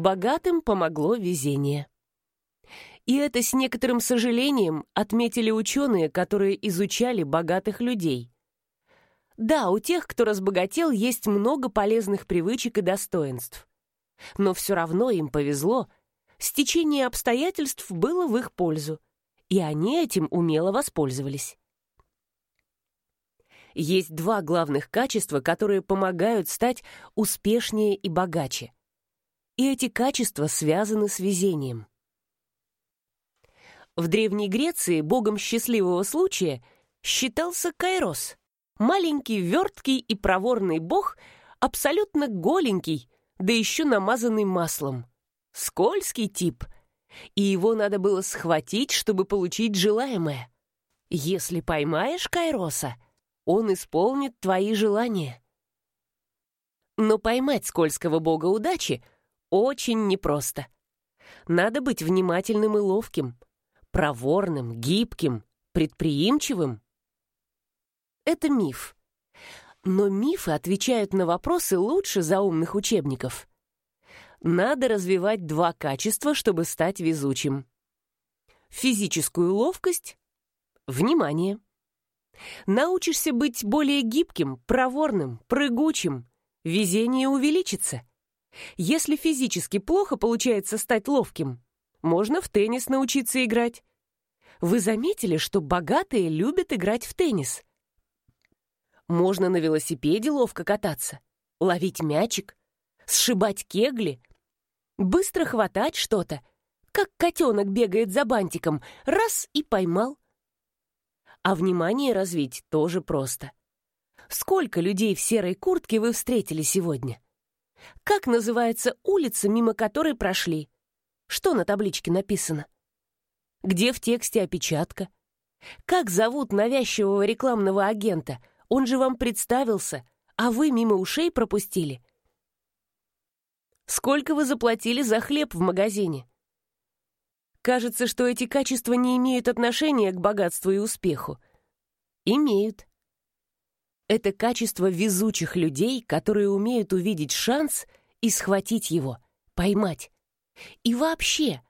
Богатым помогло везение. И это с некоторым сожалением отметили ученые, которые изучали богатых людей. Да, у тех, кто разбогател, есть много полезных привычек и достоинств. Но все равно им повезло. Стечение обстоятельств было в их пользу, и они этим умело воспользовались. Есть два главных качества, которые помогают стать успешнее и богаче. И эти качества связаны с везением. В Древней Греции богом счастливого случая считался Кайрос, маленький, верткий и проворный бог, абсолютно голенький, да еще намазанный маслом. Скользкий тип, и его надо было схватить, чтобы получить желаемое. Если поймаешь Кайроса, он исполнит твои желания. Но поймать скользкого бога удачи очень непросто. Надо быть внимательным и ловким — проворным, гибким, предприимчивым? Это миф. Но мифы отвечают на вопросы лучше заумных учебников. Надо развивать два качества, чтобы стать везучим. Физическую ловкость, внимание. Научишься быть более гибким, проворным, прыгучим, везение увеличится. Если физически плохо получается стать ловким, можно в теннис научиться играть. Вы заметили, что богатые любят играть в теннис? Можно на велосипеде ловко кататься, ловить мячик, сшибать кегли, быстро хватать что-то, как котенок бегает за бантиком, раз и поймал. А внимание развить тоже просто. Сколько людей в серой куртке вы встретили сегодня? Как называется улица, мимо которой прошли? Что на табличке написано? Где в тексте опечатка? Как зовут навязчивого рекламного агента? Он же вам представился, а вы мимо ушей пропустили. Сколько вы заплатили за хлеб в магазине? Кажется, что эти качества не имеют отношения к богатству и успеху. Имеют. Это качество везучих людей, которые умеют увидеть шанс и схватить его, поймать. И вообще,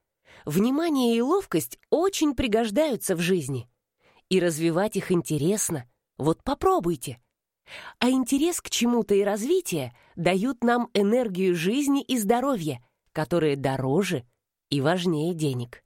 внимание и ловкость очень пригождаются в жизни. И развивать их интересно. Вот попробуйте. А интерес к чему-то и развитие дают нам энергию жизни и здоровья, которые дороже и важнее денег.